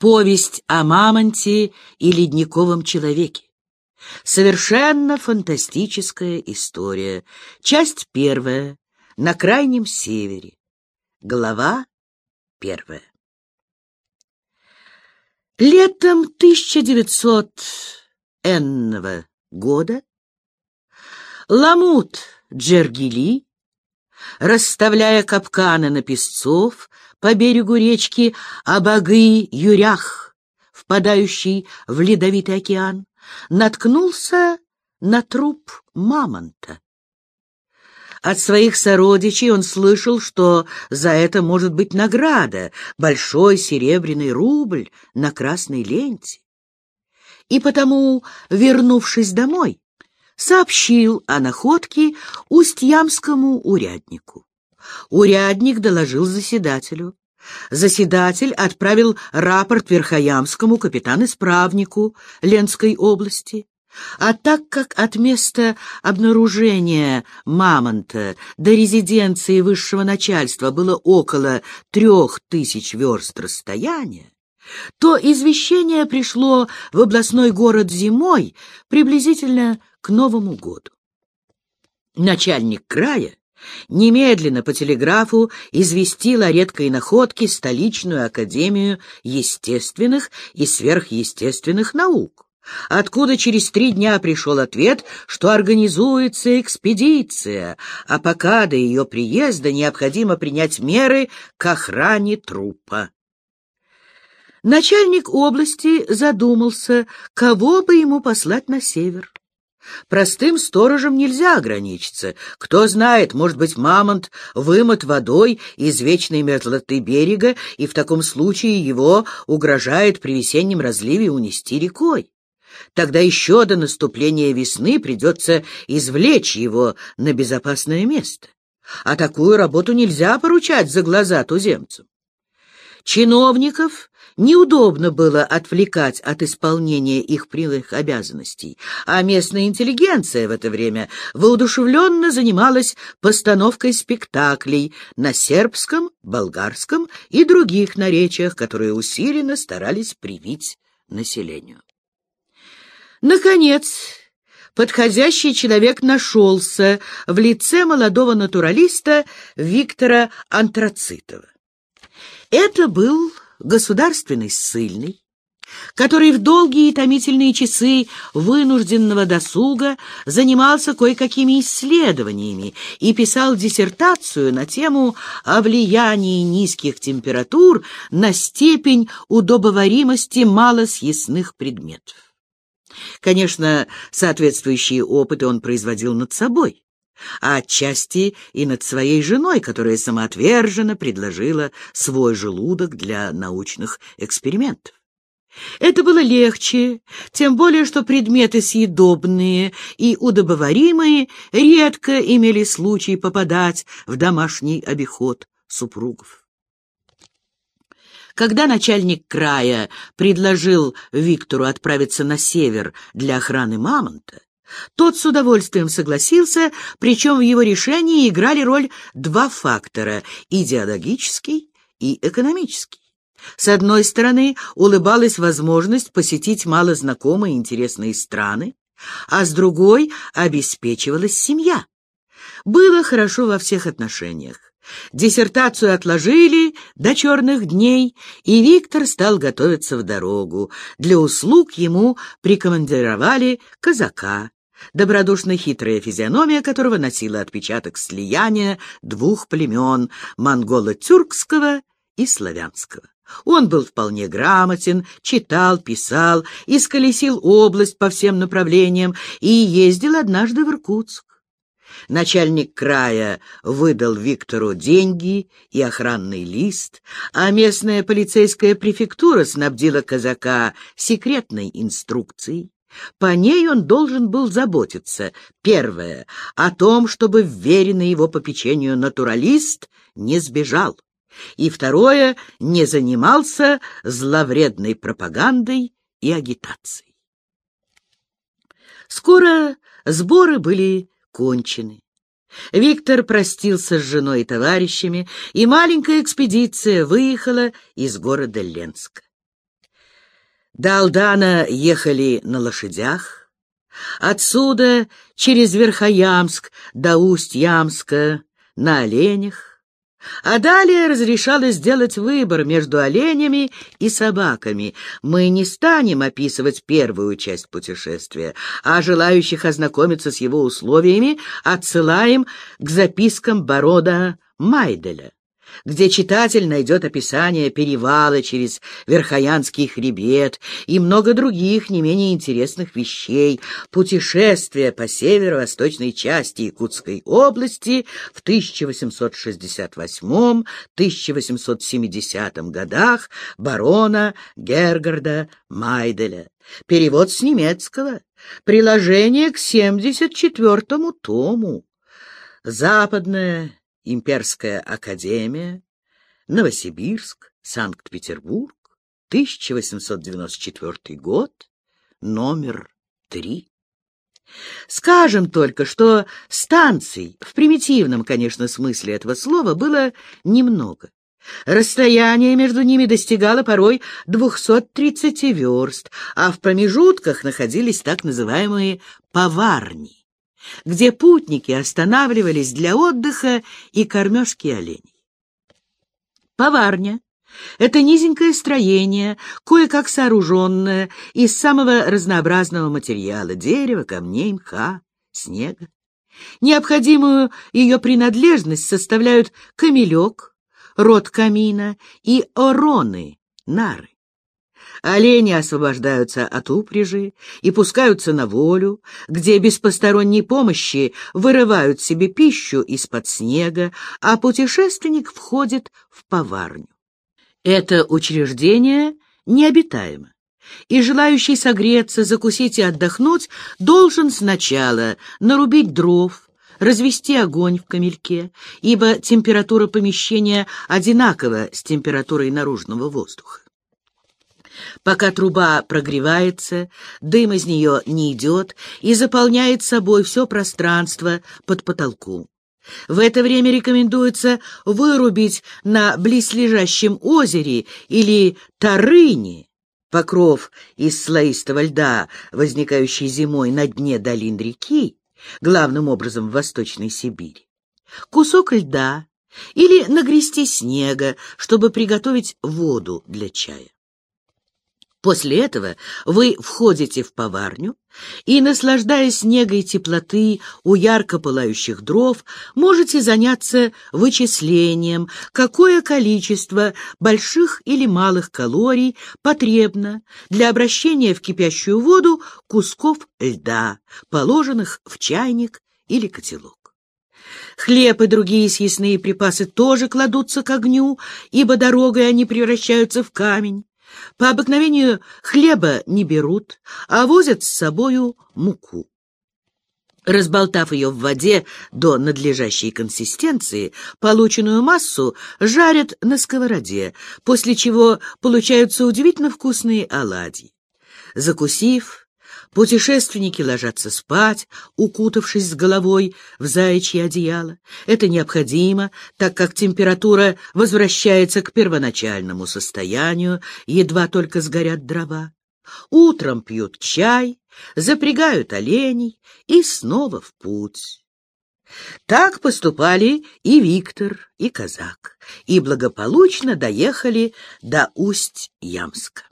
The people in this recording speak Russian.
Повесть о мамонте и ледниковом человеке. Совершенно фантастическая история. Часть первая. На крайнем севере. Глава первая. Летом 1900 энного года Ламут Джергили, расставляя капканы на песцов по берегу речки Абагы-Юрях, впадающий в ледовитый океан, наткнулся на труп мамонта. От своих сородичей он слышал, что за это может быть награда — большой серебряный рубль на красной ленте. И потому, вернувшись домой, сообщил о находке устьямскому уряднику. Урядник доложил заседателю. Заседатель отправил рапорт Верхоямскому капитан-исправнику Ленской области. А так как от места обнаружения мамонта до резиденции высшего начальства было около трех тысяч верст расстояния, то извещение пришло в областной город зимой приблизительно к Новому году. Начальник края немедленно по телеграфу известил о редкой находке столичную академию естественных и сверхъестественных наук, откуда через три дня пришел ответ, что организуется экспедиция, а пока до ее приезда необходимо принять меры к охране трупа. Начальник области задумался, кого бы ему послать на север. Простым сторожем нельзя ограничиться. Кто знает, может быть, мамонт вымот водой из вечной мерзлоты берега, и в таком случае его угрожает при весеннем разливе унести рекой. Тогда еще до наступления весны придется извлечь его на безопасное место. А такую работу нельзя поручать за глаза туземцам. Чиновников Неудобно было отвлекать от исполнения их прямых обязанностей, а местная интеллигенция в это время воодушевленно занималась постановкой спектаклей на сербском, болгарском и других наречиях, которые усиленно старались привить населению. Наконец, подходящий человек нашелся в лице молодого натуралиста Виктора Антрацитова. Это был государственный ссыльный, который в долгие и томительные часы вынужденного досуга занимался кое-какими исследованиями и писал диссертацию на тему о влиянии низких температур на степень удобоваримости малосъестных предметов. Конечно, соответствующие опыты он производил над собой а отчасти и над своей женой, которая самоотверженно предложила свой желудок для научных экспериментов. Это было легче, тем более, что предметы съедобные и удобоваримые редко имели случай попадать в домашний обиход супругов. Когда начальник края предложил Виктору отправиться на север для охраны мамонта, тот с удовольствием согласился, причем в его решении играли роль два фактора — идеологический и экономический. С одной стороны, улыбалась возможность посетить малознакомые интересные страны, а с другой обеспечивалась семья. Было хорошо во всех отношениях. Диссертацию отложили до черных дней, и Виктор стал готовиться в дорогу. Для услуг ему прикомандировали казака, добродушно хитрая физиономия которого носила отпечаток слияния двух племен — монголо-тюркского и славянского. Он был вполне грамотен, читал, писал, исколесил область по всем направлениям и ездил однажды в Иркутск. Начальник края выдал Виктору деньги и охранный лист, а местная полицейская префектура снабдила казака секретной инструкцией. По ней он должен был заботиться, первое, о том, чтобы вверенный его попечению натуралист не сбежал, и второе, не занимался зловредной пропагандой и агитацией. Скоро сборы были кончены. Виктор простился с женой и товарищами, и маленькая экспедиция выехала из города Ленска. До Алдана ехали на лошадях, отсюда через Верхоямск до Усть-Ямска на оленях, а далее разрешалось сделать выбор между оленями и собаками. Мы не станем описывать первую часть путешествия, а желающих ознакомиться с его условиями отсылаем к запискам Борода Майделя где читатель найдет описание перевала через Верхоянский хребет и много других не менее интересных вещей, путешествия по северо-восточной части Якутской области в 1868-1870 годах барона Гергарда Майделя. Перевод с немецкого. Приложение к 74-му тому. Западная Имперская академия, Новосибирск, Санкт-Петербург, 1894 год, номер 3. Скажем только, что станций, в примитивном, конечно, смысле этого слова, было немного. Расстояние между ними достигало порой 230 верст, а в промежутках находились так называемые «поварни» где путники останавливались для отдыха и кормежки оленей. Поварня — это низенькое строение, кое-как сооруженное из самого разнообразного материала — дерева, камней, мха, снега. Необходимую ее принадлежность составляют камелек, рот камина и ороны, нары. Олени освобождаются от упряжи и пускаются на волю, где без посторонней помощи вырывают себе пищу из-под снега, а путешественник входит в поварню. Это учреждение необитаемо, и желающий согреться, закусить и отдохнуть должен сначала нарубить дров, развести огонь в камельке, ибо температура помещения одинакова с температурой наружного воздуха. Пока труба прогревается, дым из нее не идет и заполняет собой все пространство под потолком. В это время рекомендуется вырубить на близлежащем озере или тарыне покров из слоистого льда, возникающий зимой на дне долин реки, главным образом в Восточной Сибири, кусок льда или нагрести снега, чтобы приготовить воду для чая. После этого вы входите в поварню и, наслаждаясь снегой теплоты у ярко пылающих дров, можете заняться вычислением, какое количество больших или малых калорий потребно для обращения в кипящую воду кусков льда, положенных в чайник или котелок. Хлеб и другие съестные припасы тоже кладутся к огню, ибо дорогой они превращаются в камень. По обыкновению хлеба не берут, а возят с собою муку. Разболтав ее в воде до надлежащей консистенции, полученную массу жарят на сковороде, после чего получаются удивительно вкусные оладьи. Закусив, Путешественники ложатся спать, укутавшись с головой в заячье одеяло. Это необходимо, так как температура возвращается к первоначальному состоянию, едва только сгорят дрова. Утром пьют чай, запрягают оленей и снова в путь. Так поступали и Виктор, и казак, и благополучно доехали до Усть-Ямска.